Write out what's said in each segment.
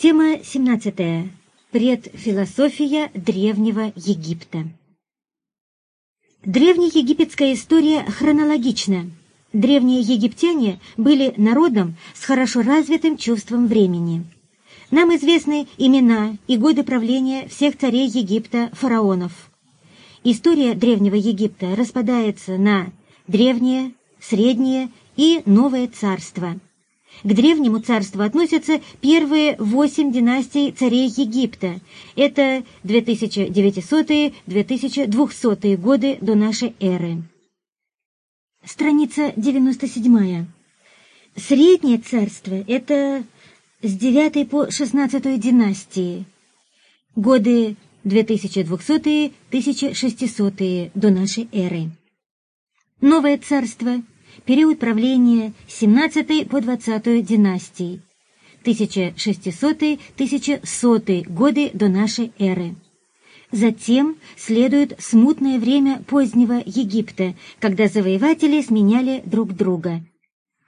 Тема 17. Предфилософия Древнего Египта. Древнеегипетская история хронологична. Древние египтяне были народом с хорошо развитым чувством времени. Нам известны имена и годы правления всех царей Египта, фараонов. История Древнего Египта распадается на Древнее, Среднее и Новое Царство – к Древнему царству относятся первые восемь династий царей Египта. Это 2900-2200 годы до нашей эры. Страница 97. Среднее царство – это с 9 по 16 династии. Годы 2200-1600 до нашей эры. Новое царство – период правления 17 по 20 династий, 1600-1100 годы до нашей эры. Затем следует смутное время позднего Египта, когда завоеватели сменяли друг друга.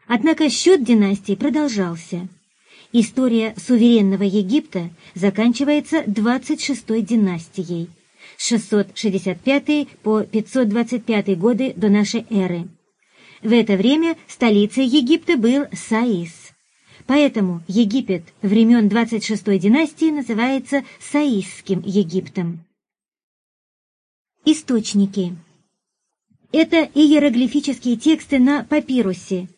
Однако счет династий продолжался. История суверенного Египта заканчивается 26-й династией, с 665 по 525 годы до нашей эры. В это время столицей Египта был Саис. Поэтому Египет времен 26-й династии называется Саисским Египтом. Источники. Это иероглифические тексты на папирусе.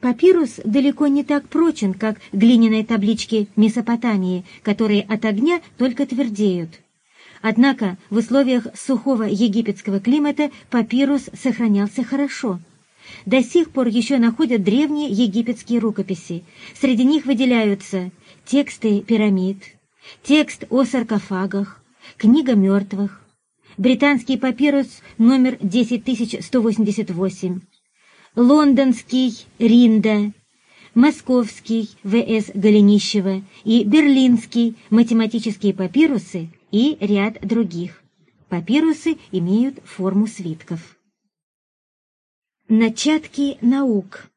Папирус далеко не так прочен, как глиняные таблички Месопотамии, которые от огня только твердеют. Однако в условиях сухого египетского климата папирус сохранялся хорошо – до сих пор еще находят древние египетские рукописи. Среди них выделяются тексты пирамид, текст о саркофагах, книга мертвых, британский папирус номер 10188, лондонский Ринда, московский В.С. Голенищева и берлинский математические папирусы и ряд других. Папирусы имеют форму свитков. Начатки наук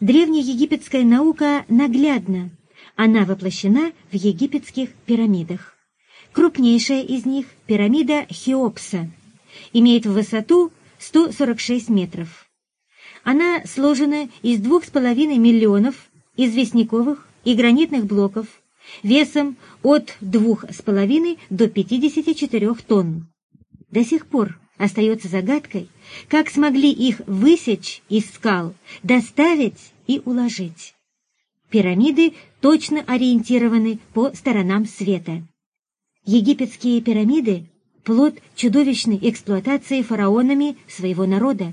Древнеегипетская наука наглядна. Она воплощена в египетских пирамидах. Крупнейшая из них – пирамида Хеопса. Имеет в высоту 146 метров. Она сложена из двух с половиной миллионов известняковых и гранитных блоков весом от двух с половиной до 54 тонн. До сих пор Остается загадкой, как смогли их высечь из скал, доставить и уложить. Пирамиды точно ориентированы по сторонам света. Египетские пирамиды – плод чудовищной эксплуатации фараонами своего народа.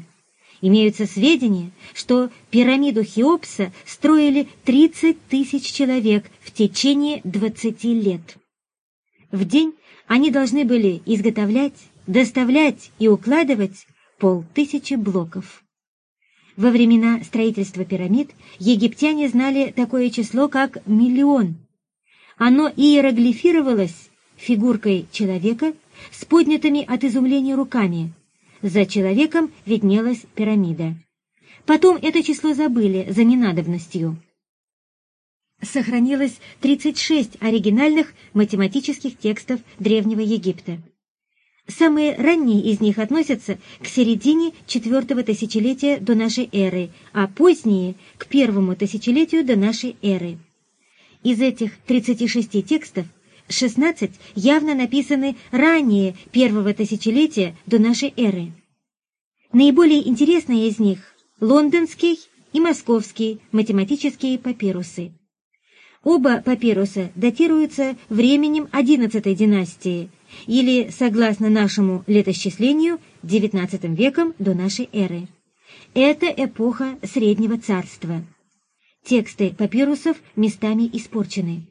Имеются сведения, что пирамиду Хеопса строили 30 тысяч человек в течение 20 лет. В день они должны были изготовлять доставлять и укладывать полтысячи блоков. Во времена строительства пирамид египтяне знали такое число, как миллион. Оно иероглифировалось фигуркой человека с поднятыми от изумления руками. За человеком виднелась пирамида. Потом это число забыли за ненадобностью. Сохранилось 36 оригинальных математических текстов Древнего Египта. Самые ранние из них относятся к середине четвертого тысячелетия до нашей эры, а поздние — к первому тысячелетию до нашей эры. Из этих 36 текстов 16 явно написаны ранее первого тысячелетия до нашей эры. Наиболее интересные из них — лондонский и московский математические папирусы. Оба папируса датируются временем XI династии – или, согласно нашему летосчислению, XIX веком до нашей эры. Это эпоха Среднего Царства. Тексты папирусов местами испорчены.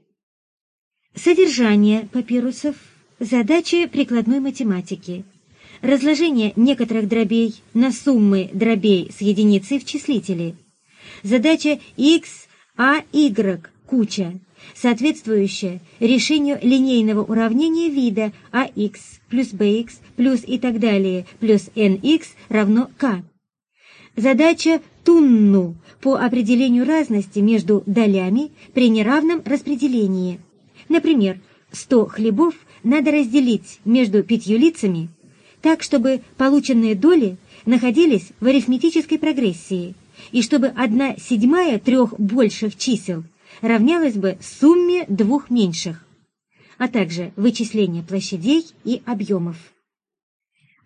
Содержание папирусов – задача прикладной математики. Разложение некоторых дробей на суммы дробей с единицей в числителе. Задача x, a, y, куча соответствующее решению линейного уравнения вида ax плюс bx плюс и так далее плюс nx равно k. задача Тунну по определению разности между долями при неравном распределении. Например, 100 хлебов надо разделить между пятью лицами так, чтобы полученные доли находились в арифметической прогрессии, и чтобы одна седьмая трех больших чисел равнялась бы сумме двух меньших, а также вычисление площадей и объемов.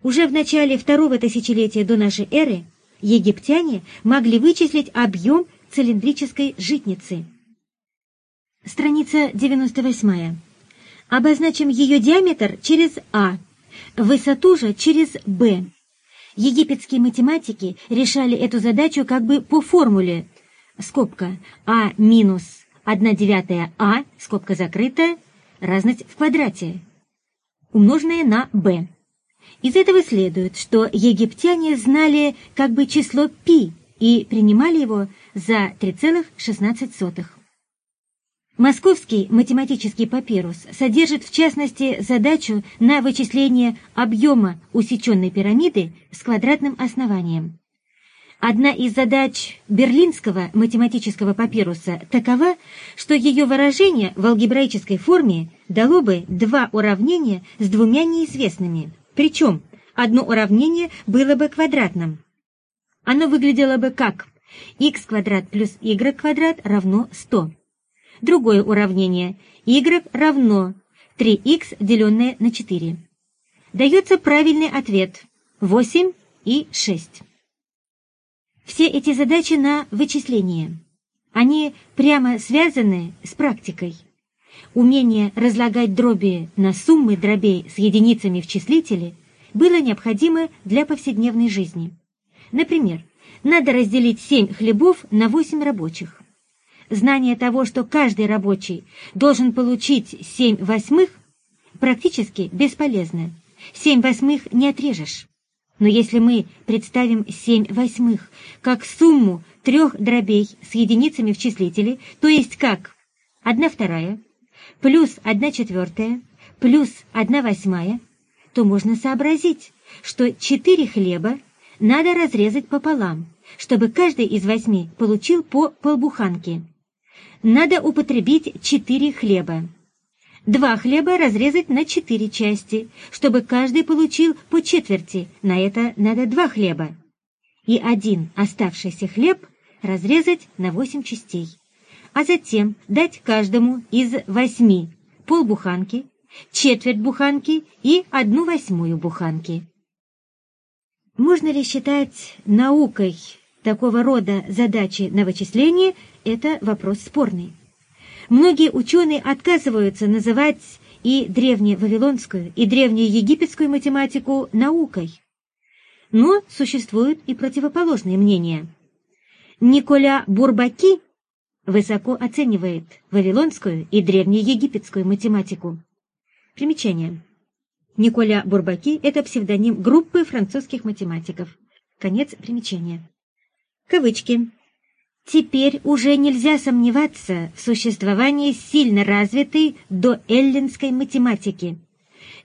Уже в начале второго тысячелетия до нашей эры египтяне могли вычислить объем цилиндрической житницы. Страница 98. Обозначим ее диаметр через А, высоту же через Б. Египетские математики решали эту задачу как бы по формуле скобка А минус 1 девятая А, скобка закрытая, разность в квадрате, умноженная на b. Из этого следует, что египтяне знали как бы число π и принимали его за 3,16. Московский математический папирус содержит в частности задачу на вычисление объема усеченной пирамиды с квадратным основанием. Одна из задач берлинского математического папируса такова, что ее выражение в алгебраической форме дало бы два уравнения с двумя неизвестными, причем одно уравнение было бы квадратным. Оно выглядело бы как x квадрат плюс y квадрат равно 100. Другое уравнение y равно 3x, деленное на 4. Дается правильный ответ 8 и 6. Все эти задачи на вычисление. Они прямо связаны с практикой. Умение разлагать дроби на суммы дробей с единицами в числителе было необходимо для повседневной жизни. Например, надо разделить 7 хлебов на 8 рабочих. Знание того, что каждый рабочий должен получить 7 восьмых, практически бесполезно. 7 восьмых не отрежешь. Но если мы представим 7 восьмых как сумму трех дробей с единицами в числителе, то есть как 1 вторая плюс 1 четвертая плюс 1 восьмая, то можно сообразить, что 4 хлеба надо разрезать пополам, чтобы каждый из восьми получил по полбуханке. Надо употребить 4 хлеба. Два хлеба разрезать на четыре части, чтобы каждый получил по четверти, на это надо два хлеба. И один оставшийся хлеб разрезать на восемь частей, а затем дать каждому из восьми полбуханки, четверть буханки и одну восьмую буханки. Можно ли считать наукой такого рода задачи на вычисление, это вопрос спорный. Многие ученые отказываются называть и древневавилонскую, и древнеегипетскую математику наукой. Но существуют и противоположные мнения. Николя Бурбаки высоко оценивает вавилонскую и древнеегипетскую математику. Примечание. Николя Бурбаки – это псевдоним группы французских математиков. Конец примечания. Кавычки. Теперь уже нельзя сомневаться в существовании сильно развитой доэллинской математики.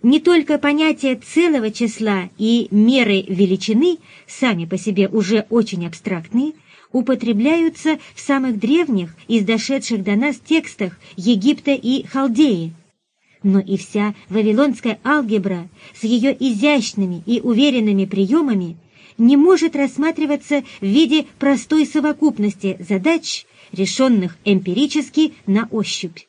Не только понятия целого числа и меры величины, сами по себе уже очень абстрактные, употребляются в самых древних из дошедших до нас текстах Египта и Халдеи. Но и вся вавилонская алгебра с ее изящными и уверенными приемами – не может рассматриваться в виде простой совокупности задач, решенных эмпирически на ощупь.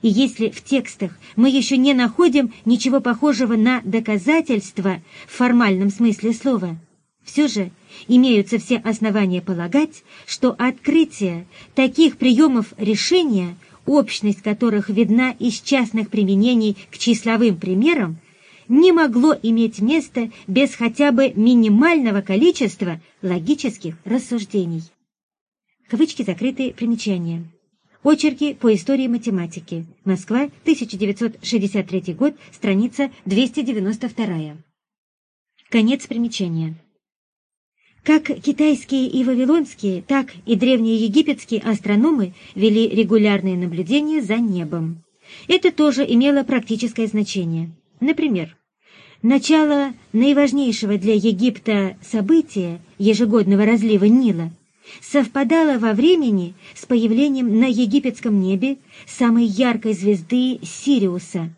И если в текстах мы еще не находим ничего похожего на доказательства в формальном смысле слова, все же имеются все основания полагать, что открытие таких приемов решения, общность которых видна из частных применений к числовым примерам, не могло иметь место без хотя бы минимального количества логических рассуждений. Кавычки закрытые примечания. Очерки по истории математики. Москва, 1963 год, страница 292. Конец примечания. Как китайские и вавилонские, так и древние египетские астрономы вели регулярные наблюдения за небом. Это тоже имело практическое значение. Например, Начало наиважнейшего для Египта события ежегодного разлива Нила, совпадала во времени с появлением на египетском небе самой яркой звезды Сириуса.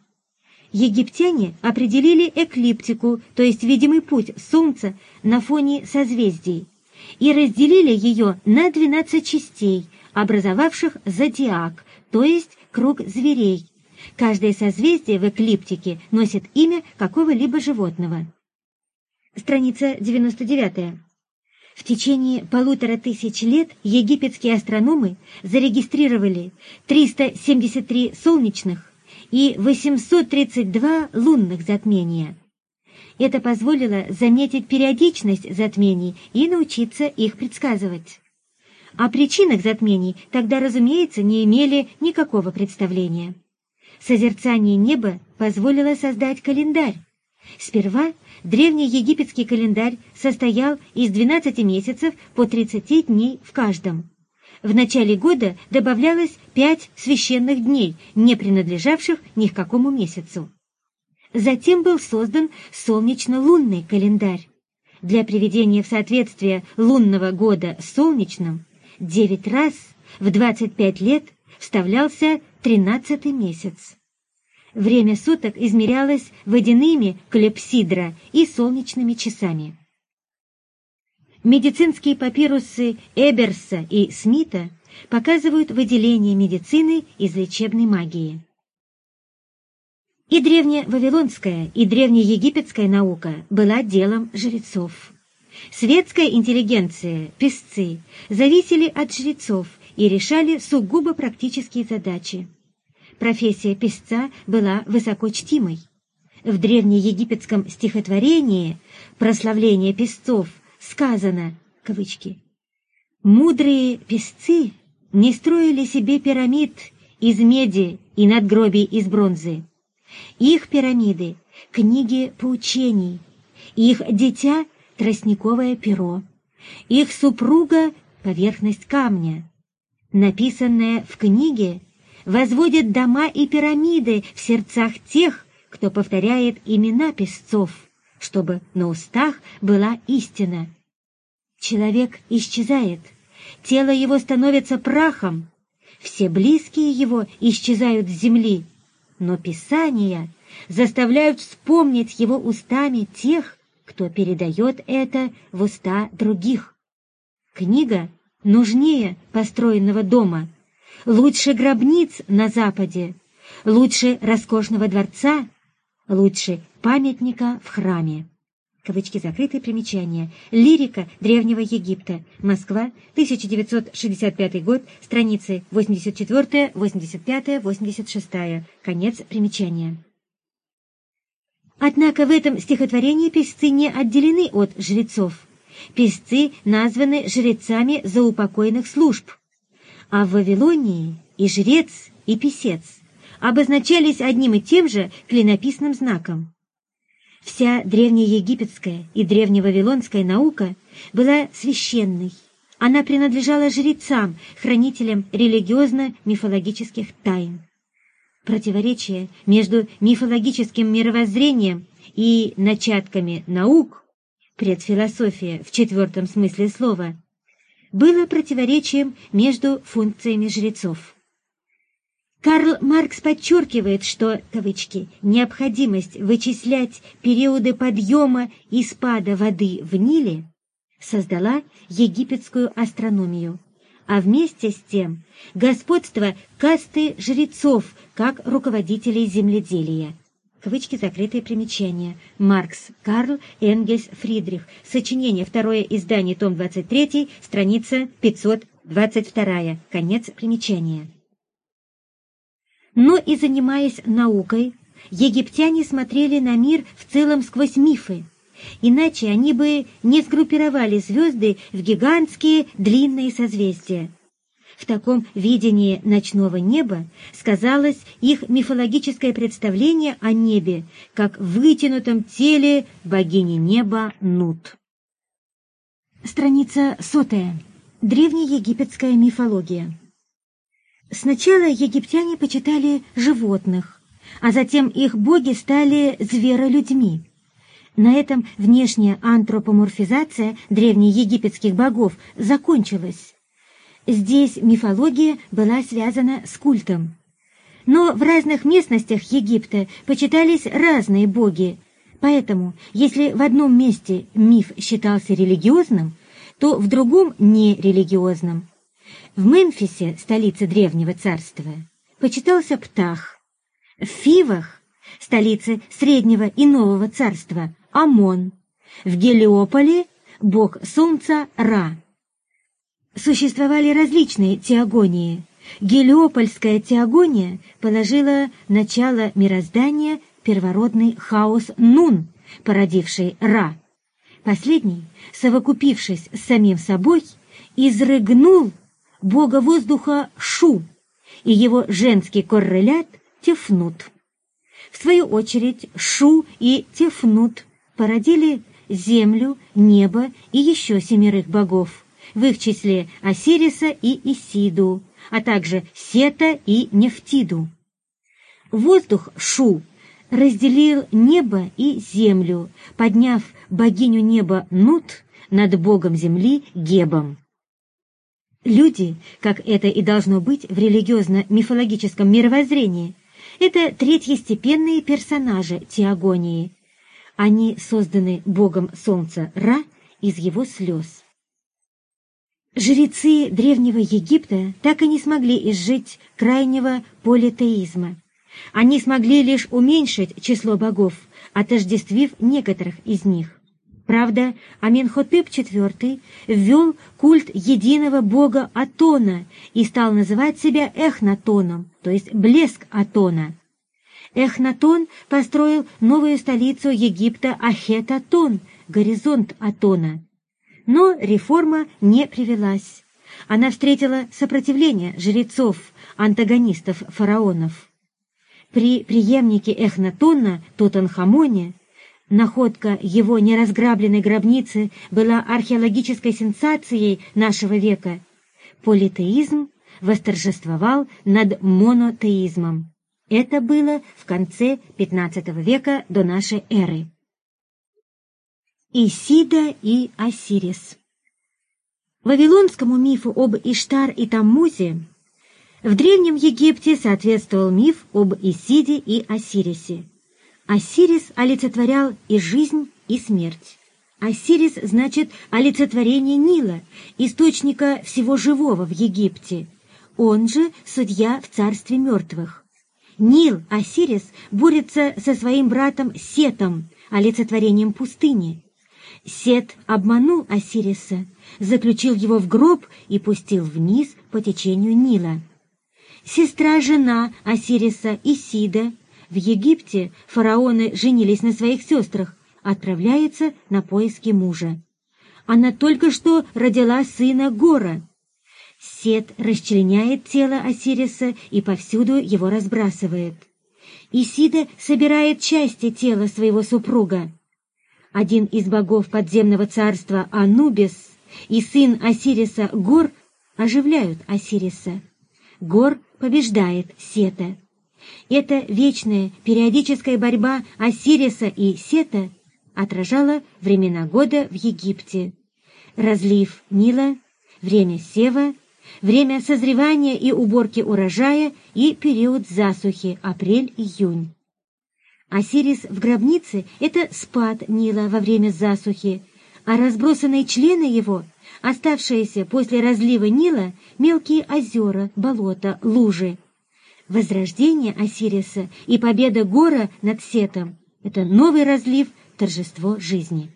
Египтяне определили эклиптику, то есть видимый путь Солнца на фоне созвездий, и разделили ее на 12 частей, образовавших зодиак, то есть круг зверей. Каждое созвездие в эклиптике носит имя какого-либо животного. Страница 99. В течение полутора тысяч лет египетские астрономы зарегистрировали 373 солнечных и 832 лунных затмения. Это позволило заметить периодичность затмений и научиться их предсказывать. О причинах затмений тогда, разумеется, не имели никакого представления. Созерцание неба позволило создать календарь. Сперва древний египетский календарь состоял из 12 месяцев по 30 дней в каждом. В начале года добавлялось пять священных дней, не принадлежавших ни к какому месяцу. Затем был создан солнечно-лунный календарь. Для приведения в соответствие лунного года с солнечным девять раз в 25 лет вставлялся тринадцатый месяц. Время суток измерялось водяными клепсидра и солнечными часами. Медицинские папирусы Эберса и Смита показывают выделение медицины из лечебной магии. И древневавилонская, и древнеегипетская наука была делом жрецов. Светская интеллигенция, песцы, зависели от жрецов и решали сугубо практические задачи. Профессия песца была высоко чтимой. В древнеегипетском стихотворении «Прославление песцов» сказано, кавычки, «Мудрые песцы не строили себе пирамид из меди и надгробий из бронзы. Их пирамиды — книги поучений, их дитя — тростниковое перо, их супруга — поверхность камня, написанное в книге, возводит дома и пирамиды в сердцах тех, кто повторяет имена песцов, чтобы на устах была истина. Человек исчезает, тело его становится прахом, все близкие его исчезают с земли, но Писания заставляют вспомнить его устами тех, кто передает это в уста других. Книга нужнее построенного дома, лучше гробниц на Западе, лучше роскошного дворца, лучше памятника в храме. Кавычки закрытые примечания. Лирика Древнего Египта. Москва, 1965 год, страницы 84, 85, 86. Конец примечания. Однако в этом стихотворении песцы не отделены от жрецов. Песцы названы жрецами заупокойных служб, а в Вавилонии и жрец, и писец обозначались одним и тем же клинописным знаком. Вся древнеегипетская и древневавилонская наука была священной. Она принадлежала жрецам, хранителям религиозно-мифологических тайн противоречие между мифологическим мировоззрением и начатками наук, предфилософия в четвертом смысле слова, было противоречием между функциями жрецов. Карл Маркс подчеркивает, что, кавычки, необходимость вычислять периоды подъема и спада воды в Ниле создала египетскую астрономию а вместе с тем господство касты жрецов как руководителей земледелия. Кавычки закрытые примечания. Маркс, Карл, Энгельс, Фридрих. Сочинение, второе издание, том 23, страница 522. Конец примечания. Но и занимаясь наукой, египтяне смотрели на мир в целом сквозь мифы, иначе они бы не сгруппировали звезды в гигантские длинные созвездия. В таком видении ночного неба сказалось их мифологическое представление о небе, как вытянутом теле богини неба Нут. Страница сотая. Древнеегипетская мифология. Сначала египтяне почитали животных, а затем их боги стали зверолюдьми. На этом внешняя антропоморфизация древнеегипетских богов закончилась. Здесь мифология была связана с культом. Но в разных местностях Египта почитались разные боги, поэтому если в одном месте миф считался религиозным, то в другом – нерелигиозным. В Мемфисе, столице Древнего Царства, почитался Птах. В Фивах, столице Среднего и Нового Царства, Амон. В Гелиополе – бог солнца Ра. Существовали различные теогонии – Гелиопольская теогония положила начало мироздания первородный хаос Нун, породивший Ра. Последний, совокупившись с самим собой, изрыгнул бога воздуха Шу и его женский коррелят Тефнут. В свою очередь Шу и Тефнут породили землю, небо и еще семерых богов, в их числе Осириса и Исиду, а также Сета и Нефтиду. Воздух Шу разделил небо и землю, подняв богиню неба Нут над богом земли Гебом. Люди, как это и должно быть в религиозно-мифологическом мировоззрении, это третьестепенные персонажи теогонии. Они созданы богом солнца Ра из его слез. Жрецы Древнего Египта так и не смогли изжить крайнего политеизма. Они смогли лишь уменьшить число богов, отождествив некоторых из них. Правда, Аменхотеп IV ввел культ единого бога Атона и стал называть себя Эхнатоном, то есть блеск Атона. Эхнатон построил новую столицу Египта Ахетатон, горизонт Атона. Но реформа не привелась. Она встретила сопротивление жрецов, антагонистов фараонов. При преемнике Эхнатона, Тутанхамоне, находка его неразграбленной гробницы была археологической сенсацией нашего века. Политеизм восторжествовал над монотеизмом. Это было в конце XV века до нашей эры. Исида и Осирис. Вавилонскому мифу об Иштар и Таммузе в Древнем Египте соответствовал миф об Исиде и Осирисе. Осирис олицетворял и жизнь, и смерть. Осирис значит олицетворение Нила, источника всего живого в Египте. Он же судья в царстве мертвых. Нил, Осирис, борется со своим братом Сетом, олицетворением пустыни. Сет обманул Осириса, заключил его в гроб и пустил вниз по течению Нила. Сестра-жена Осириса Исида, в Египте фараоны женились на своих сестрах, отправляется на поиски мужа. Она только что родила сына Гора. Сет расчленяет тело Осириса и повсюду его разбрасывает. Исида собирает части тела своего супруга один из богов подземного царства Анубис и сын Осириса Гор оживляют Осириса. Гор побеждает Сета. Эта вечная периодическая борьба Осириса и Сета отражала времена года в Египте. Разлив Нила, время сева, время созревания и уборки урожая и период засухи апрель-июнь. Осирис в гробнице — это спад Нила во время засухи, а разбросанные члены его, оставшиеся после разлива Нила, мелкие озера, болота, лужи. Возрождение Осириса и победа Гора над Сетом — это новый разлив, торжество жизни.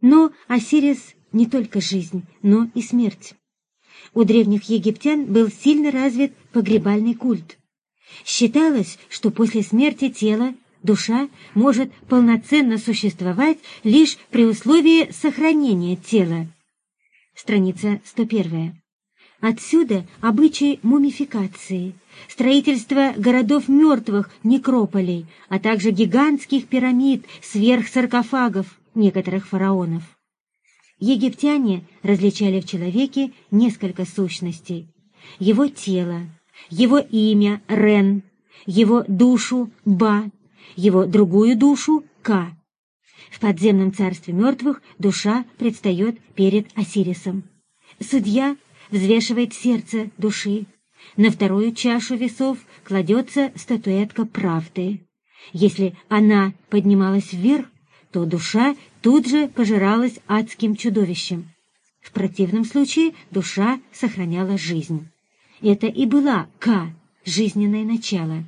Но Осирис не только жизнь, но и смерть. У древних египтян был сильно развит погребальный культ. Считалось, что после смерти тела душа может полноценно существовать лишь при условии сохранения тела. Страница 101. Отсюда обычай мумификации, строительство городов мертвых, некрополей, а также гигантских пирамид, сверхсаркофагов некоторых фараонов. Египтяне различали в человеке несколько сущностей. Его тело, его имя Рен, его душу Ба, его другую душу Ка. В подземном царстве мертвых душа предстает перед Осирисом. Судья взвешивает сердце души. На вторую чашу весов кладется статуэтка правды. Если она поднималась вверх, то душа тут же пожиралась адским чудовищем. В противном случае душа сохраняла жизнь. Это и была К, жизненное начало.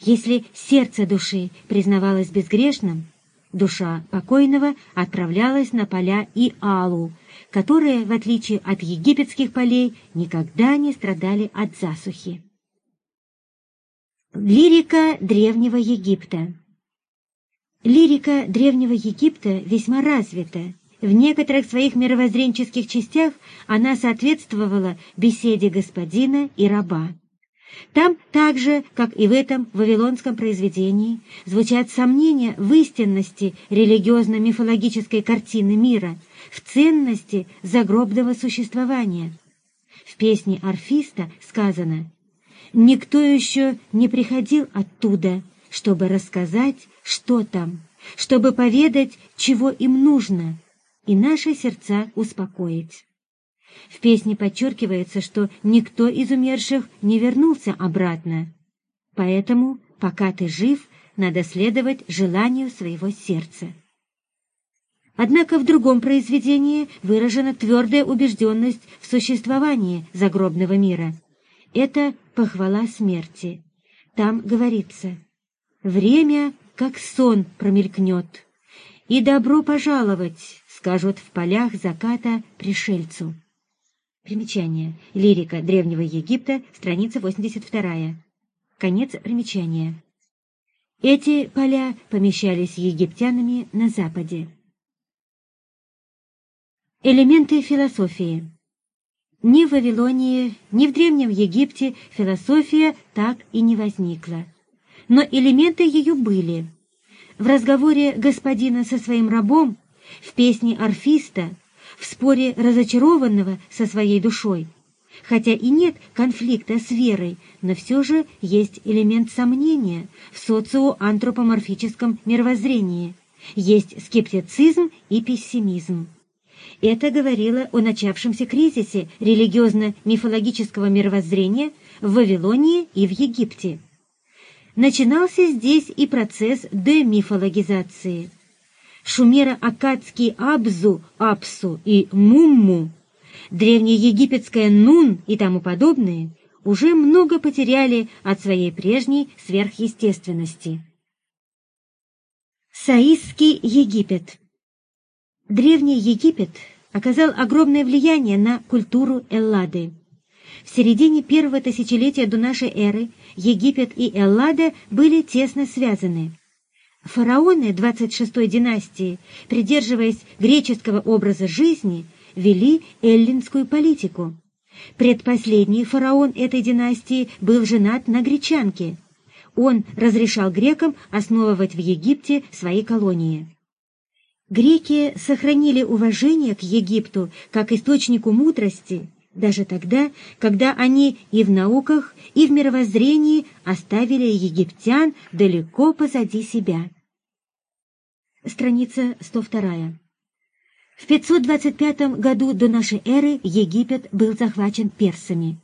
Если сердце души признавалось безгрешным, душа покойного отправлялась на поля Иалу, которые, в отличие от египетских полей, никогда не страдали от засухи. Лирика Древнего Египта Лирика Древнего Египта весьма развита. В некоторых своих мировоззренческих частях она соответствовала беседе господина и раба. Там так же, как и в этом вавилонском произведении, звучат сомнения в истинности религиозно-мифологической картины мира, в ценности загробного существования. В песне Орфиста сказано «Никто еще не приходил оттуда, чтобы рассказать, что там, чтобы поведать, чего им нужно, и наши сердца успокоить». В песне подчеркивается, что никто из умерших не вернулся обратно. Поэтому, пока ты жив, надо следовать желанию своего сердца. Однако в другом произведении выражена твердая убежденность в существовании загробного мира. Это похвала смерти. Там говорится «Время, как сон, промелькнет, и добро пожаловать, скажут в полях заката пришельцу». Примечание. Лирика Древнего Египта, страница 82. Конец примечания. Эти поля помещались египтянами на Западе. Элементы философии. Ни в Вавилонии, ни в Древнем Египте философия так и не возникла. Но элементы ее были. В разговоре господина со своим рабом, в песне орфиста, в споре разочарованного со своей душой. Хотя и нет конфликта с верой, но все же есть элемент сомнения в социоантропоморфическом мировоззрении. Есть скептицизм и пессимизм. Это говорило о начавшемся кризисе религиозно-мифологического мировоззрения в Вавилонии и в Египте. Начинался здесь и процесс демифологизации – шумеро-аккадский Абзу, Апсу и Мумму, древнеегипетское Нун и тому подобное, уже много потеряли от своей прежней сверхъестественности. Саистский Египет Древний Египет оказал огромное влияние на культуру Эллады. В середине первого тысячелетия до нашей эры Египет и Эллада были тесно связаны. Фараоны 26-й династии, придерживаясь греческого образа жизни, вели эллинскую политику. Предпоследний фараон этой династии был женат на гречанке. Он разрешал грекам основывать в Египте свои колонии. Греки сохранили уважение к Египту как источнику мудрости, даже тогда, когда они и в науках, и в мировоззрении оставили египтян далеко позади себя. Страница 102. В 525 году до нашей эры Египет был захвачен персами.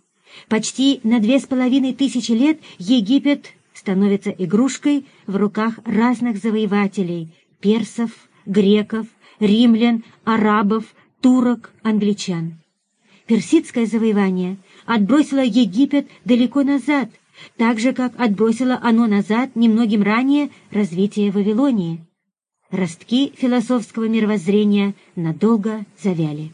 Почти на две с половиной тысячи лет Египет становится игрушкой в руках разных завоевателей – персов, греков, римлян, арабов, турок, англичан. Персидское завоевание отбросило Египет далеко назад, так же, как отбросило оно назад немногим ранее развитие Вавилонии. Ростки философского мировоззрения надолго завяли.